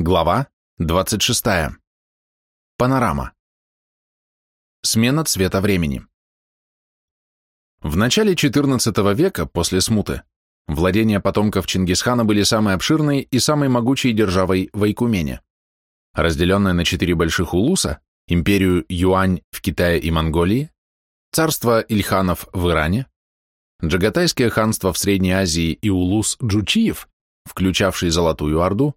Глава 26. Панорама. Смена цвета времени. В начале XIV века, после смуты, владения потомков Чингисхана были самой обширной и самой могучей державой в Айкумене. Разделенная на четыре больших улуса, империю Юань в Китае и Монголии, царство Ильханов в Иране, Джагатайское ханство в Средней Азии и улус Джучиев, включавший Золотую Орду,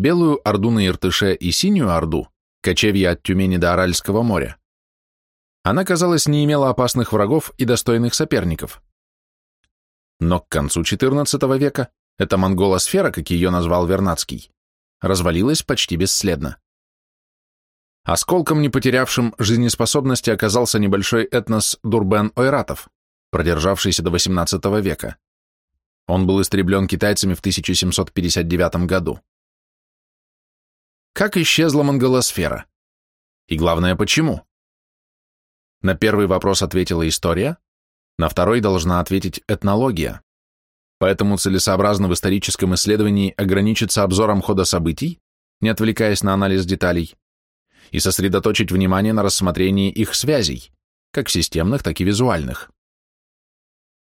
Белую Орду на Иртыше и Синюю Орду, кочевья от Тюмени до Аральского моря, она, казалось, не имела опасных врагов и достойных соперников. Но к концу XIV века эта монголосфера, как ее назвал Вернадский, развалилась почти бесследно. Осколком, не потерявшим жизнеспособности, оказался небольшой этнос Дурбен-Ойратов, продержавшийся до XVIII века. Он был истреблен китайцами в 1759 году. Как исчезла монголосфера? И главное, почему? На первый вопрос ответила история, на второй должна ответить этнология. Поэтому целесообразно в историческом исследовании ограничиться обзором хода событий, не отвлекаясь на анализ деталей, и сосредоточить внимание на рассмотрении их связей, как системных, так и визуальных.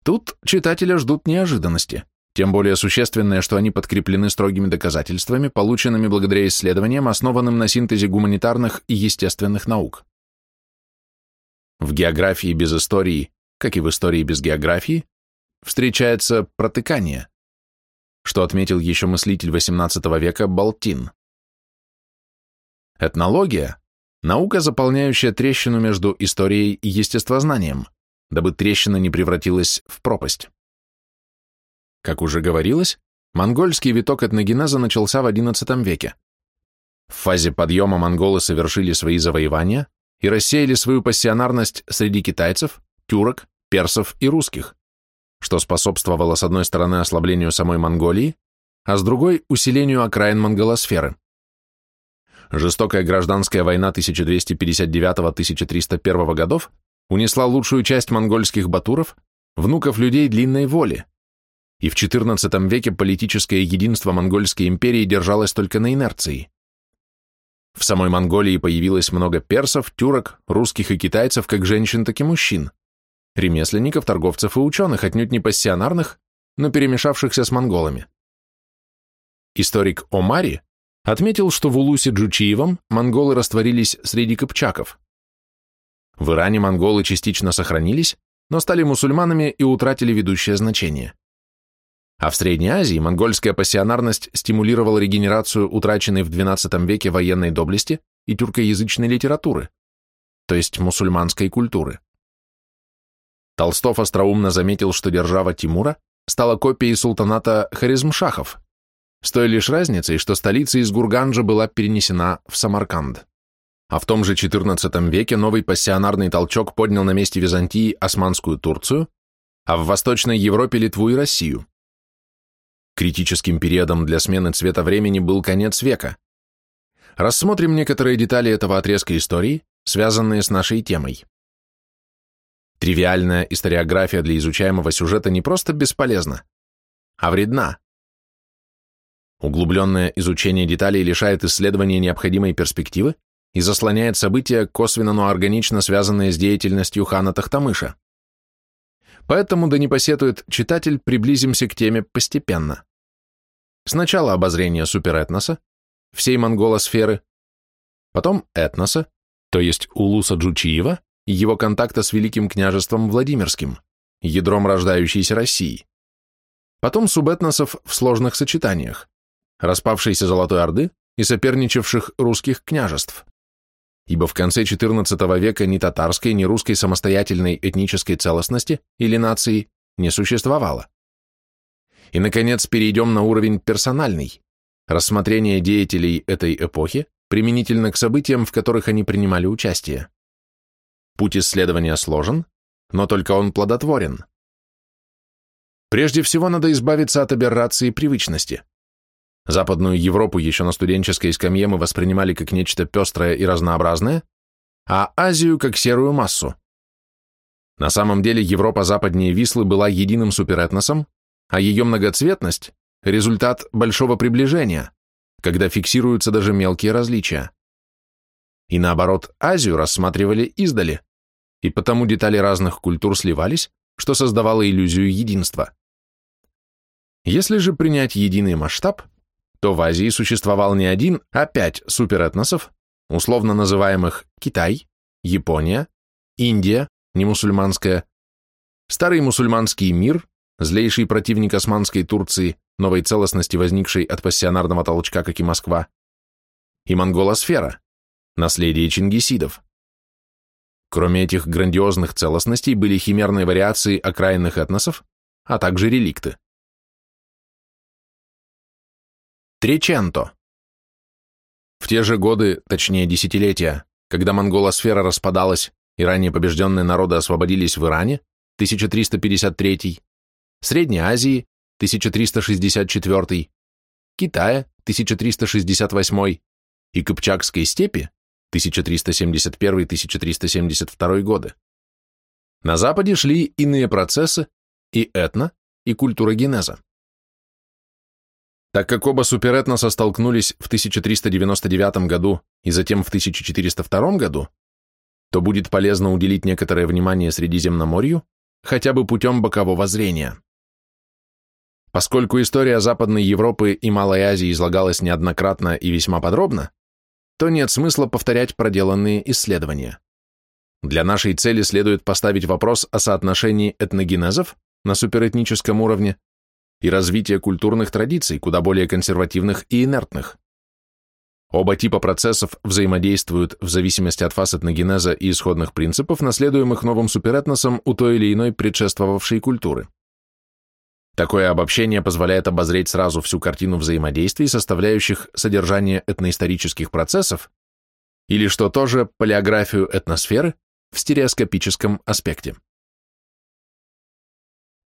Тут читателя ждут неожиданности – тем более существенное, что они подкреплены строгими доказательствами, полученными благодаря исследованиям, основанным на синтезе гуманитарных и естественных наук. В географии без истории, как и в истории без географии, встречается протыкание, что отметил еще мыслитель XVIII века Балтин. Этнология – наука, заполняющая трещину между историей и естествознанием, дабы трещина не превратилась в пропасть. Как уже говорилось, монгольский виток этногенеза начался в XI веке. В фазе подъема монголы совершили свои завоевания и рассеяли свою пассионарность среди китайцев, тюрок, персов и русских, что способствовало с одной стороны ослаблению самой Монголии, а с другой – усилению окраин монголосферы. Жестокая гражданская война 1259-1301 годов унесла лучшую часть монгольских батуров, внуков людей длинной воли, и в XIV веке политическое единство Монгольской империи держалось только на инерции. В самой Монголии появилось много персов, тюрок, русских и китайцев, как женщин, так и мужчин, ремесленников, торговцев и ученых, отнюдь не пассионарных, но перемешавшихся с монголами. Историк Омари отметил, что в Улусе Джучиевом монголы растворились среди кыпчаков. В Иране монголы частично сохранились, но стали мусульманами и утратили ведущее значение. А в Средней Азии монгольская пассионарность стимулировала регенерацию утраченной в XII веке военной доблести и тюркоязычной литературы, то есть мусульманской культуры. Толстов остроумно заметил, что держава Тимура стала копией султаната Харизмшахов, с той лишь разницей, что столица из Гурганджа была перенесена в Самарканд. А в том же XIV веке новый пассионарный толчок поднял на месте Византии Османскую Турцию, а в Восточной Европе Литву и Россию. Критическим периодом для смены цвета времени был конец века. Рассмотрим некоторые детали этого отрезка истории, связанные с нашей темой. Тривиальная историография для изучаемого сюжета не просто бесполезна, а вредна. Углубленное изучение деталей лишает исследования необходимой перспективы и заслоняет события, косвенно, но органично связанные с деятельностью хана Тахтамыша. Поэтому, да не посетует читатель, приблизимся к теме постепенно. Сначала обозрение суперэтноса, всей монголосферы, потом этноса, то есть Улуса Джучиева и его контакта с Великим княжеством Владимирским, ядром рождающейся России, потом субэтносов в сложных сочетаниях, распавшейся Золотой Орды и соперничавших русских княжеств ибо в конце XIV века ни татарской, ни русской самостоятельной этнической целостности или нации не существовало. И, наконец, перейдем на уровень персональный, рассмотрение деятелей этой эпохи применительно к событиям, в которых они принимали участие. Путь исследования сложен, но только он плодотворен. Прежде всего надо избавиться от аберрации привычности – Западную Европу еще на студенческой скамье мы воспринимали как нечто пестрое и разнообразное, а Азию как серую массу. На самом деле Европа западнее Вислы была единым суперэтносом, а ее многоцветность – результат большого приближения, когда фиксируются даже мелкие различия. И наоборот, Азию рассматривали издали, и потому детали разных культур сливались, что создавало иллюзию единства. Если же принять единый масштаб, то в Азии существовал не один, а пять суперэтносов, условно называемых Китай, Япония, Индия, не мусульманская, старый мусульманский мир, злейший противник османской Турции, новой целостности, возникшей от пассионарного толчка, как и Москва, и монголосфера, наследие чингисидов. Кроме этих грандиозных целостностей были химерные вариации окраинных этносов, а также реликты. Треченто. В те же годы, точнее десятилетия, когда монголосфера распадалась и ранее побежденные народы освободились в Иране, 1353, Средней Азии, 1364, Китая, 1368 и Кыпчакской степи, 1371-1372 годы. На Западе шли иные процессы и этно, и культура генеза. Так как оба суперэтноса столкнулись в 1399 году и затем в 1402 году, то будет полезно уделить некоторое внимание Средиземноморью хотя бы путем бокового зрения. Поскольку история Западной Европы и Малой Азии излагалась неоднократно и весьма подробно, то нет смысла повторять проделанные исследования. Для нашей цели следует поставить вопрос о соотношении этногенезов на суперэтническом уровне и развития культурных традиций, куда более консервативных и инертных. Оба типа процессов взаимодействуют в зависимости от фаз этногенеза и исходных принципов, наследуемых новым суперэтносом у той или иной предшествовавшей культуры. Такое обобщение позволяет обозреть сразу всю картину взаимодействий, составляющих содержание этноисторических процессов, или, что тоже, палеографию этносферы в стереоскопическом аспекте.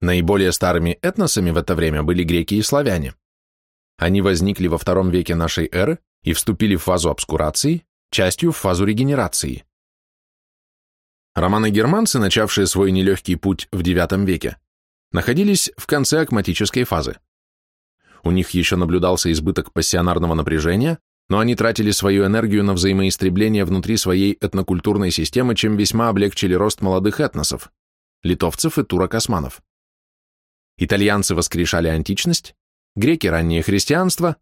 Наиболее старыми этносами в это время были греки и славяне. Они возникли во втором веке нашей эры и вступили в фазу обскурации, частью в фазу регенерации. Романы-германцы, начавшие свой нелегкий путь в IX веке, находились в конце акматической фазы. У них еще наблюдался избыток пассионарного напряжения, но они тратили свою энергию на взаимоистребление внутри своей этнокультурной системы, чем весьма облегчили рост молодых этносов – литовцев и турок-османов. Итальянцы воскрешали античность, греки – раннее христианство,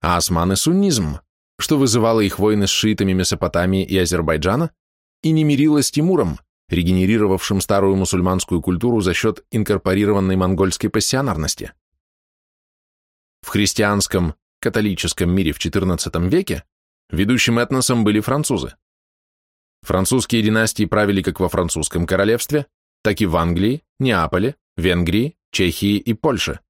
а османы – суннизм, что вызывало их войны с шиитами Месопотамии и Азербайджана и не мирило с Тимуром, регенерировавшим старую мусульманскую культуру за счет инкорпорированной монгольской пассионарности. В христианском, католическом мире в XIV веке ведущим этносом были французы. Французские династии правили как во французском королевстве, так и в Англии, Неаполе, Венгрии, Чехии и Польше.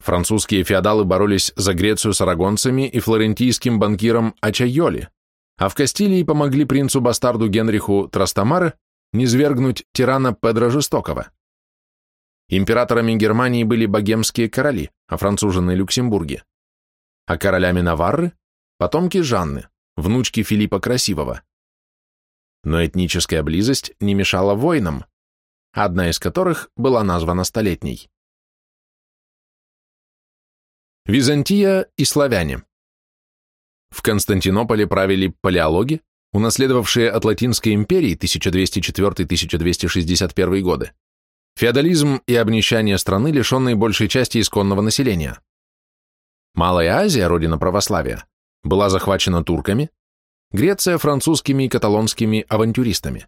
Французские феодалы боролись за Грецию с арагонцами и флорентийским банкиром Ачайоли, а в Кастилии помогли принцу-бастарду Генриху Трастамаре низвергнуть тирана Педро Жестокого. Императорами Германии были богемские короли, а француженные Люксембурге, а королями Наварры – потомки Жанны, внучки Филиппа Красивого. Но этническая близость не мешала войнам, одна из которых была названа Столетней. Византия и славяне. В Константинополе правили палеологи, унаследовавшие от Латинской империи 1204-1261 годы, феодализм и обнищание страны, лишенной большей части исконного населения. Малая Азия, родина православия, была захвачена турками, Греция – французскими и каталонскими авантюристами.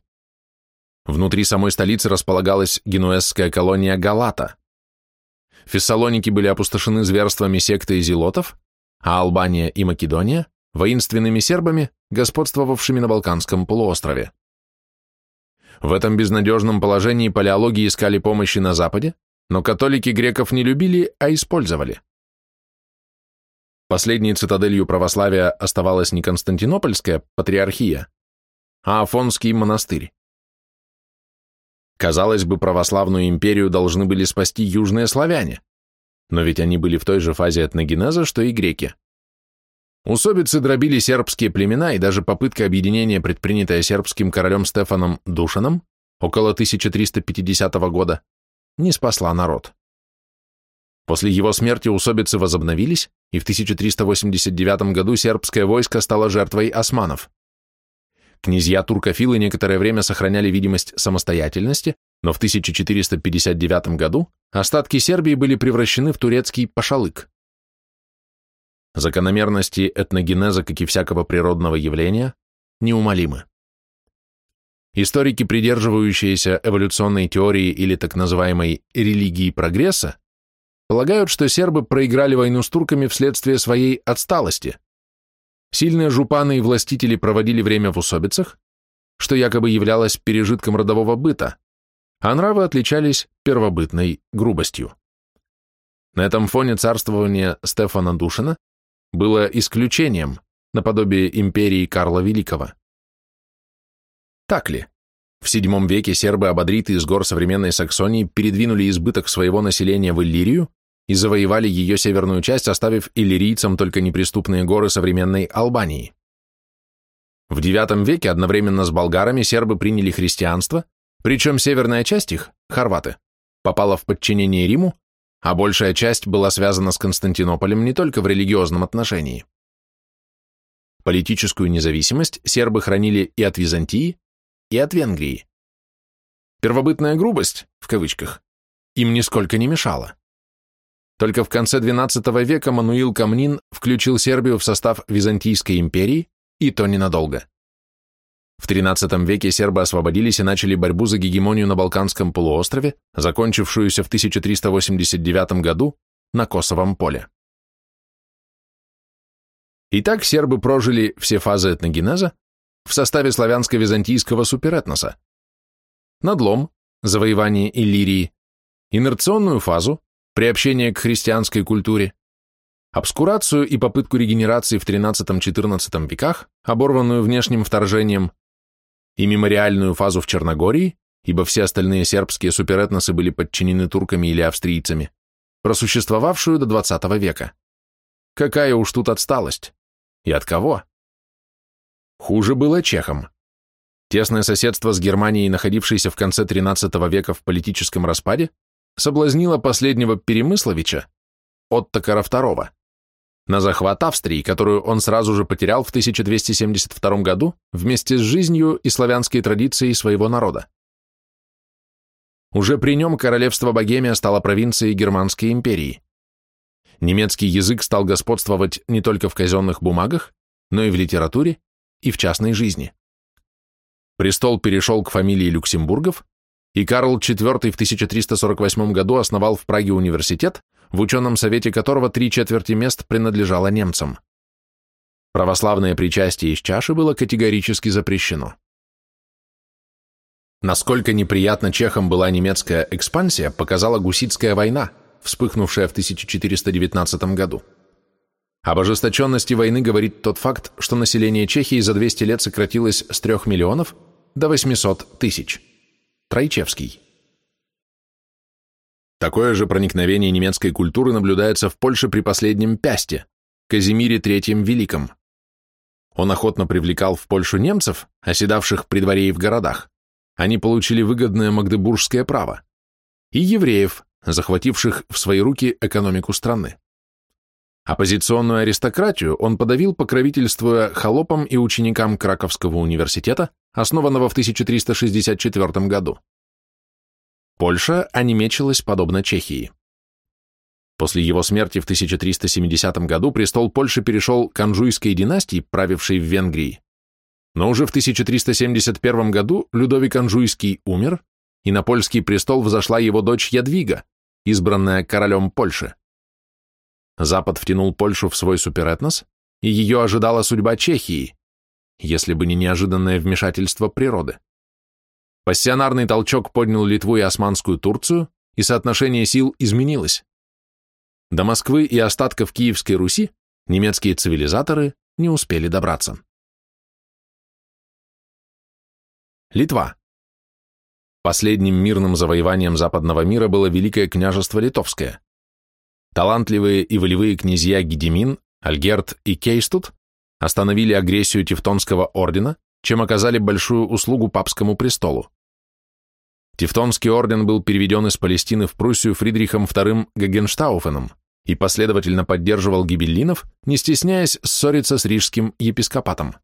Внутри самой столицы располагалась генуэзская колония Галата. Фессалоники были опустошены зверствами секты изилотов, а Албания и Македония – воинственными сербами, господствовавшими на Балканском полуострове. В этом безнадежном положении палеологи искали помощи на Западе, но католики греков не любили, а использовали. Последней цитаделью православия оставалась не Константинопольская патриархия, а Афонский монастырь. Казалось бы, православную империю должны были спасти южные славяне, но ведь они были в той же фазе этногенеза, что и греки. Усобицы дробили сербские племена, и даже попытка объединения, предпринятая сербским королем Стефаном Душаном около 1350 года, не спасла народ. После его смерти усобицы возобновились, и в 1389 году сербское войско стало жертвой османов. Князья-туркофилы некоторое время сохраняли видимость самостоятельности, но в 1459 году остатки Сербии были превращены в турецкий пашалык. Закономерности этногенеза, как и всякого природного явления, неумолимы. Историки, придерживающиеся эволюционной теории или так называемой религии прогресса, полагают, что сербы проиграли войну с турками вследствие своей отсталости. Сильные жупаны и властители проводили время в усобицах, что якобы являлось пережитком родового быта, а нравы отличались первобытной грубостью. На этом фоне царствование Стефана Душина было исключением, наподобие империи Карла Великого. Так ли? В VII веке сербы-абадриты из гор современной Саксонии передвинули избыток своего населения в Иллирию и завоевали ее северную часть, оставив иллирийцам только неприступные горы современной Албании. В IX веке одновременно с болгарами сербы приняли христианство, причем северная часть их, хорваты, попала в подчинение Риму, а большая часть была связана с Константинополем не только в религиозном отношении. Политическую независимость сербы хранили и от Византии, и от Венгрии. Первобытная грубость, в кавычках, им нисколько не мешала. Только в конце XII века Мануил Камнин включил Сербию в состав Византийской империи, и то ненадолго. В XIII веке сербы освободились и начали борьбу за гегемонию на Балканском полуострове, закончившуюся в 1389 году на Косовом поле. Итак, сербы прожили все фазы этногенеза в составе славянско-византийского суперэтноса. Надлом, завоевание Иллирии, инерционную фазу, приобщение к христианской культуре, обскурацию и попытку регенерации в XIII-XIV веках, оборванную внешним вторжением, и мемориальную фазу в Черногории, ибо все остальные сербские суперэтносы были подчинены турками или австрийцами, просуществовавшую до XX века. Какая уж тут отсталость? И от кого? Хуже было чехам. Тесное соседство с Германией, находившейся в конце XIII века в политическом распаде, соблазнило последнего Перемысловича, Оттокара II, на захват Австрии, которую он сразу же потерял в 1272 году вместе с жизнью и славянской традицией своего народа. Уже при нем королевство Богемия стало провинцией Германской империи. Немецкий язык стал господствовать не только в казенных бумагах, но и в литературе, и в частной жизни. Престол перешел к фамилии Люксембургов, и Карл IV в 1348 году основал в Праге университет, в ученом совете которого три четверти мест принадлежало немцам. Православное причастие из чаши было категорически запрещено. Насколько неприятна чехам была немецкая экспансия, показала Гуситская война, вспыхнувшая в 1419 году. Об ожесточенности войны говорит тот факт, что население Чехии за 200 лет сократилось с 3 миллионов до 800 тысяч. Тройчевский. Такое же проникновение немецкой культуры наблюдается в Польше при последнем Пясте, Казимире III Великом. Он охотно привлекал в Польшу немцев, оседавших при дворе и в городах. Они получили выгодное магдебургское право. И евреев, захвативших в свои руки экономику страны. Оппозиционную аристократию он подавил, покровительствуя холопам и ученикам Краковского университета, основанного в 1364 году. Польша онемечилась подобно Чехии. После его смерти в 1370 году престол Польши перешел к Анжуйской династии, правившей в Венгрии. Но уже в 1371 году Людовик Анжуйский умер, и на польский престол взошла его дочь Ядвига, избранная королем Польши. Запад втянул Польшу в свой суперэтнос, и ее ожидала судьба Чехии, если бы не неожиданное вмешательство природы. Пассионарный толчок поднял Литву и Османскую Турцию, и соотношение сил изменилось. До Москвы и остатков Киевской Руси немецкие цивилизаторы не успели добраться. Литва. Последним мирным завоеванием западного мира было Великое княжество Литовское. Талантливые и волевые князья Гедемин, Альгерт и Кейстут остановили агрессию Тевтонского ордена, чем оказали большую услугу папскому престолу. Тевтонский орден был переведен из Палестины в Пруссию Фридрихом II Гагенштауфеном и последовательно поддерживал гибеллинов, не стесняясь ссориться с рижским епископатом.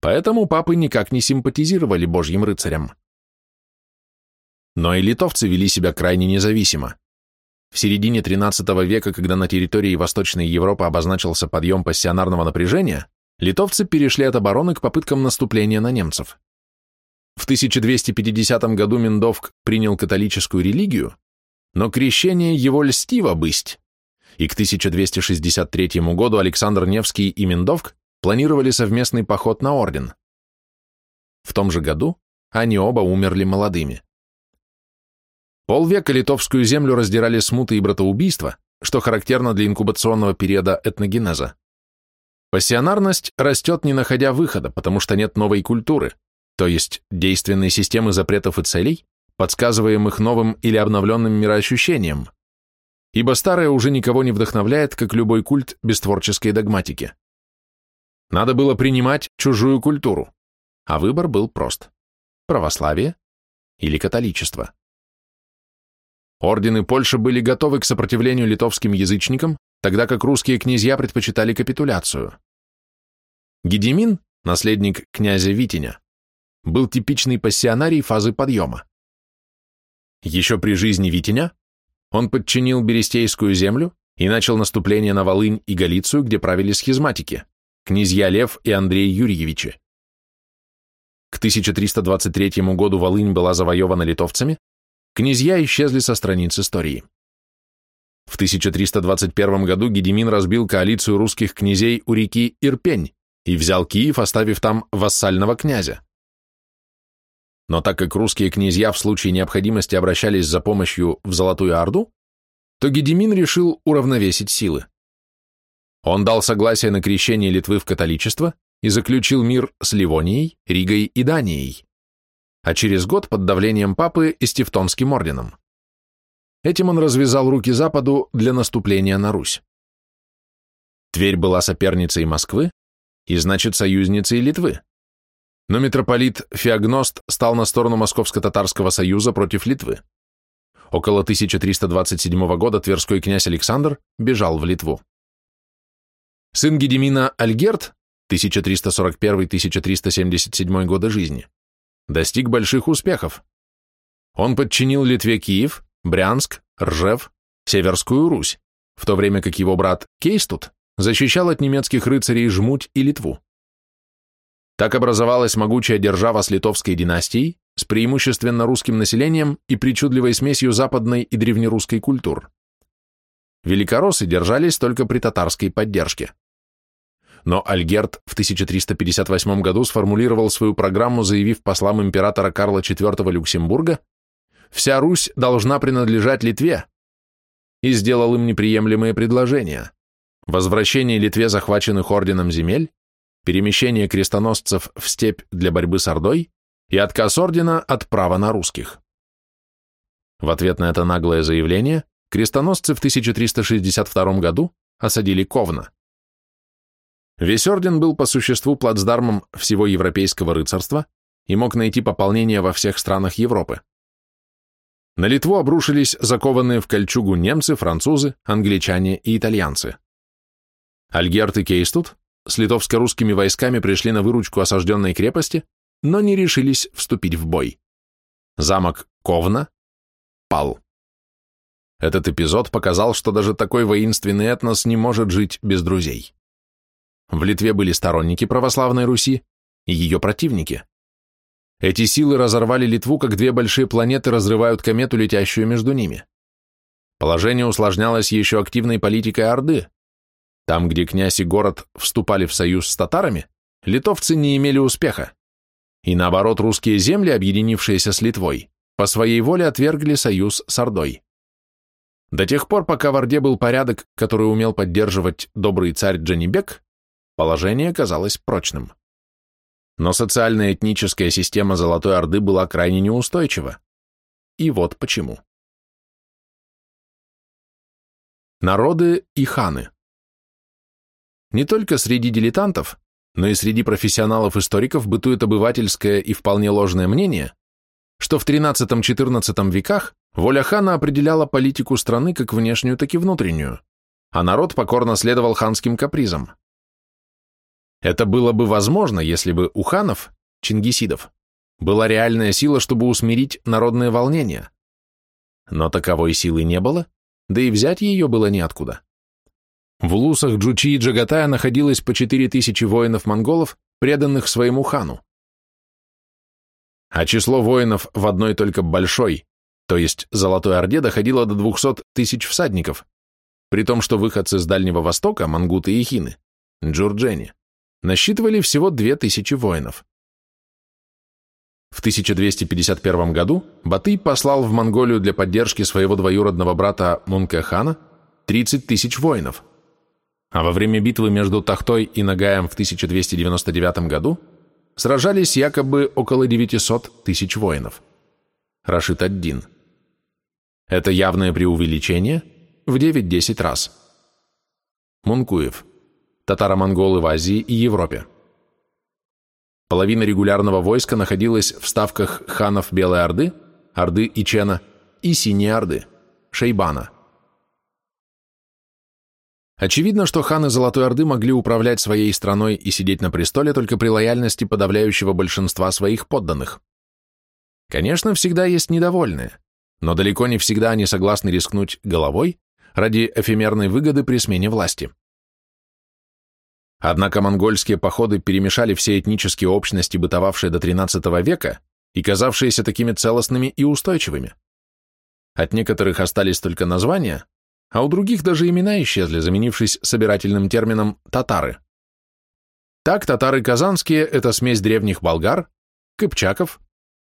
Поэтому папы никак не симпатизировали божьим рыцарям. Но и литовцы вели себя крайне независимо. В середине XIII века, когда на территории Восточной Европы обозначился подъем пассионарного напряжения, литовцы перешли от обороны к попыткам наступления на немцев. В 1250 году Миндовк принял католическую религию, но крещение его льстиво бысть, и к 1263 году Александр Невский и Миндовк планировали совместный поход на орден. В том же году они оба умерли молодыми. Полвека литовскую землю раздирали смуты и братоубийства, что характерно для инкубационного периода этногенеза. Пассионарность растет, не находя выхода, потому что нет новой культуры, то есть действенной системы запретов и целей, подсказываемых новым или обновленным мироощущением, ибо старое уже никого не вдохновляет, как любой культ без творческой догматики. Надо было принимать чужую культуру, а выбор был прост – православие или католичество. Ордены Польши были готовы к сопротивлению литовским язычникам, тогда как русские князья предпочитали капитуляцию. Гедемин, наследник князя Витиня, был типичный пассионарий фазы подъема. Еще при жизни Витиня он подчинил Берестейскую землю и начал наступление на Волынь и Галицию, где правили схизматики, князья Лев и Андрей Юрьевичи. К 1323 году Волынь была завоевана литовцами, Князья исчезли со страниц истории. В 1321 году Гедемин разбил коалицию русских князей у реки Ирпень и взял Киев, оставив там вассального князя. Но так как русские князья в случае необходимости обращались за помощью в Золотую Орду, то Гедемин решил уравновесить силы. Он дал согласие на крещение Литвы в католичество и заключил мир с Ливонией, Ригой и Данией а через год под давлением папы и Стефтонским орденом. Этим он развязал руки Западу для наступления на Русь. Тверь была соперницей Москвы и, значит, союзницей Литвы. Но митрополит Феогност стал на сторону Московско-Татарского союза против Литвы. Около 1327 года тверской князь Александр бежал в Литву. Сын Гедемина Альгерт, 1341-1377 годы жизни, достиг больших успехов. Он подчинил Литве Киев, Брянск, Ржев, Северскую Русь, в то время как его брат Кейстут защищал от немецких рыцарей Жмуть и Литву. Так образовалась могучая держава с литовской династией, с преимущественно русским населением и причудливой смесью западной и древнерусской культур. Великороссы держались только при татарской поддержке но Альгерт в 1358 году сформулировал свою программу, заявив послам императора Карла IV Люксембурга, «Вся Русь должна принадлежать Литве», и сделал им неприемлемые предложения – возвращение Литве захваченных орденом земель, перемещение крестоносцев в степь для борьбы с Ордой и отказ ордена от права на русских. В ответ на это наглое заявление крестоносцы в 1362 году осадили Ковна. Весь орден был по существу плацдармом всего европейского рыцарства и мог найти пополнение во всех странах Европы. На Литву обрушились закованные в кольчугу немцы, французы, англичане и итальянцы. Альгерт и Кейстут с литовско-русскими войсками пришли на выручку осажденной крепости, но не решились вступить в бой. Замок Ковна пал. Этот эпизод показал, что даже такой воинственный этнос не может жить без друзей. В Литве были сторонники православной Руси и ее противники. Эти силы разорвали Литву, как две большие планеты разрывают комету, летящую между ними. Положение усложнялось еще активной политикой Орды. Там, где князь и город вступали в союз с татарами, литовцы не имели успеха. И наоборот, русские земли, объединившиеся с Литвой, по своей воле отвергли союз с Ордой. До тех пор, пока в Орде был порядок, который умел поддерживать добрый царь Джанибек, Положение казалось прочным. Но социально-этническая система Золотой Орды была крайне неустойчива. И вот почему. Народы и ханы. Не только среди дилетантов, но и среди профессионалов-историков бытует обывательское и вполне ложное мнение, что в XIII-XIV веках воля хана определяла политику страны как внешнюю, так и внутреннюю, а народ покорно следовал ханским капризам. Это было бы возможно, если бы у ханов, чингисидов, была реальная сила, чтобы усмирить народные волнения. Но таковой силы не было, да и взять ее было неоткуда. В улусах Джучи и Джагатая находилось по 4000 воинов-монголов, преданных своему хану. А число воинов в одной только большой, то есть Золотой Орде, доходило до 200 тысяч всадников, при том, что выходцы с Дальнего Востока, мангуты и хины, джурджени, насчитывали всего 2000 воинов. В 1251 году Батый послал в Монголию для поддержки своего двоюродного брата Мункехана 30 тысяч воинов, а во время битвы между Тахтой и Нагаем в 1299 году сражались якобы около 900 тысяч воинов. Рашид ад-Дин. Это явное преувеличение в 9-10 раз. Мункуев. Татаро-монголы в Азии и Европе. Половина регулярного войска находилась в ставках ханов Белой Орды, Орды Ичена и Синей Орды, Шейбана. Очевидно, что ханы Золотой Орды могли управлять своей страной и сидеть на престоле только при лояльности подавляющего большинства своих подданных. Конечно, всегда есть недовольные, но далеко не всегда они согласны рискнуть головой ради эфемерной выгоды при смене власти. Однако монгольские походы перемешали все этнические общности, бытовавшие до XIII века и казавшиеся такими целостными и устойчивыми. От некоторых остались только названия, а у других даже имена исчезли, заменившись собирательным термином «татары». Так татары казанские – это смесь древних болгар, кыпчаков,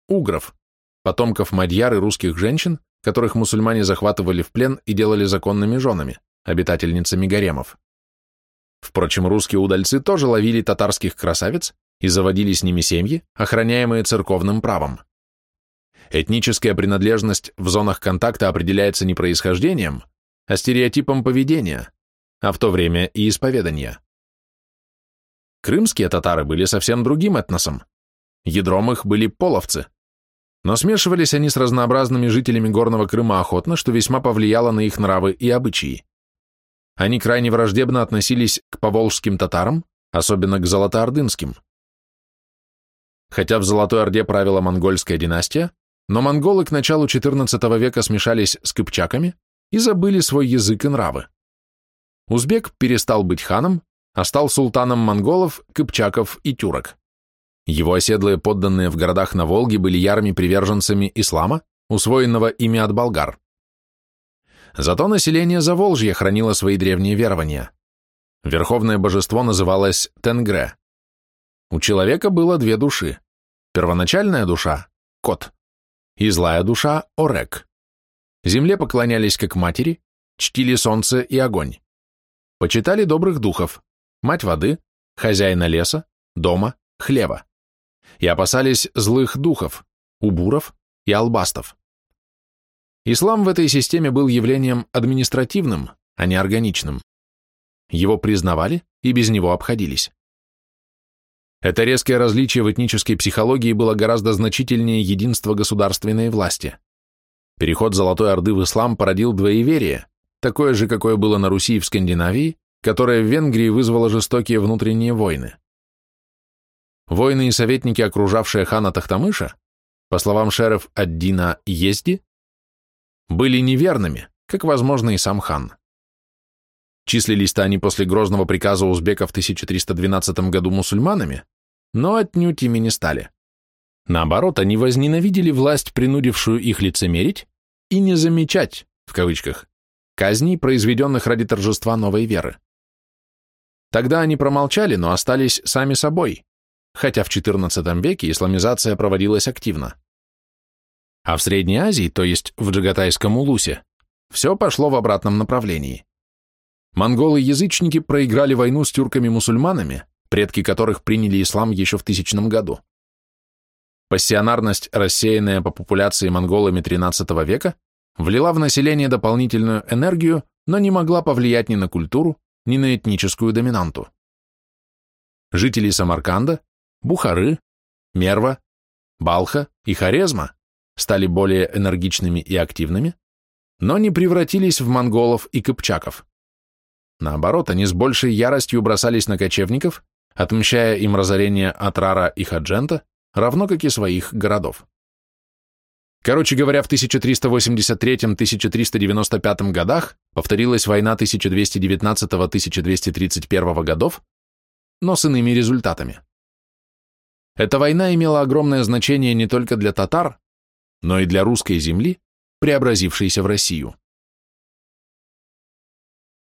угров, потомков мадьяр и русских женщин, которых мусульмане захватывали в плен и делали законными женами, обитательницами гаремов. Впрочем, русские удальцы тоже ловили татарских красавиц и заводили с ними семьи, охраняемые церковным правом. Этническая принадлежность в зонах контакта определяется не происхождением, а стереотипом поведения, а в то время и исповедания. Крымские татары были совсем другим этносом. Ядром их были половцы. Но смешивались они с разнообразными жителями Горного Крыма охотно, что весьма повлияло на их нравы и обычаи. Они крайне враждебно относились к поволжским татарам, особенно к золотоордынским. Хотя в Золотой Орде правила монгольская династия, но монголы к началу XIV века смешались с кыпчаками и забыли свой язык и нравы. Узбек перестал быть ханом, а стал султаном монголов, кыпчаков и тюрок. Его оседлые подданные в городах на Волге были ярыми приверженцами ислама, усвоенного ими от болгар. Зато население Заволжья хранило свои древние верования. Верховное божество называлось Тенгре. У человека было две души. Первоначальная душа – кот, и злая душа – орек. Земле поклонялись как матери, чтили солнце и огонь. Почитали добрых духов, мать воды, хозяина леса, дома, хлеба. И опасались злых духов, убуров и албастов. Ислам в этой системе был явлением административным, а не органичным. Его признавали и без него обходились. Это резкое различие в этнической психологии было гораздо значительнее единства государственной власти. Переход Золотой Орды в ислам породил двоеверие, такое же, какое было на Руси и в Скандинавии, которое в Венгрии вызвало жестокие внутренние войны. Воины и советники, окружавшие хана Тахтамыша, по словам шериф Аддина Езди, были неверными, как, возможно, и сам хан. Числились-то они после грозного приказа узбеков в 1312 году мусульманами, но отнюдь ими не стали. Наоборот, они возненавидели власть, принудившую их лицемерить, и не замечать, в кавычках, казней, произведенных ради торжества новой веры. Тогда они промолчали, но остались сами собой, хотя в XIV веке исламизация проводилась активно. А в Средней Азии, то есть в Джагатайском Улусе, все пошло в обратном направлении. Монголы-язычники проиграли войну с тюрками-мусульманами, предки которых приняли ислам еще в тысячном году. Пассионарность, рассеянная по популяции монголами XIII века, влила в население дополнительную энергию, но не могла повлиять ни на культуру, ни на этническую доминанту. Жители Самарканда, Бухары, Мерва, Балха и Хорезма стали более энергичными и активными, но не превратились в монголов и кыпчаков. Наоборот, они с большей яростью бросались на кочевников, отмщая им разорение Атрара и Хаджента, равно как и своих городов. Короче говоря, в 1383-1395 годах повторилась война 1219-1231 годов, но с иными результатами. Эта война имела огромное значение не только для татар, но и для русской земли, преобразившейся в Россию.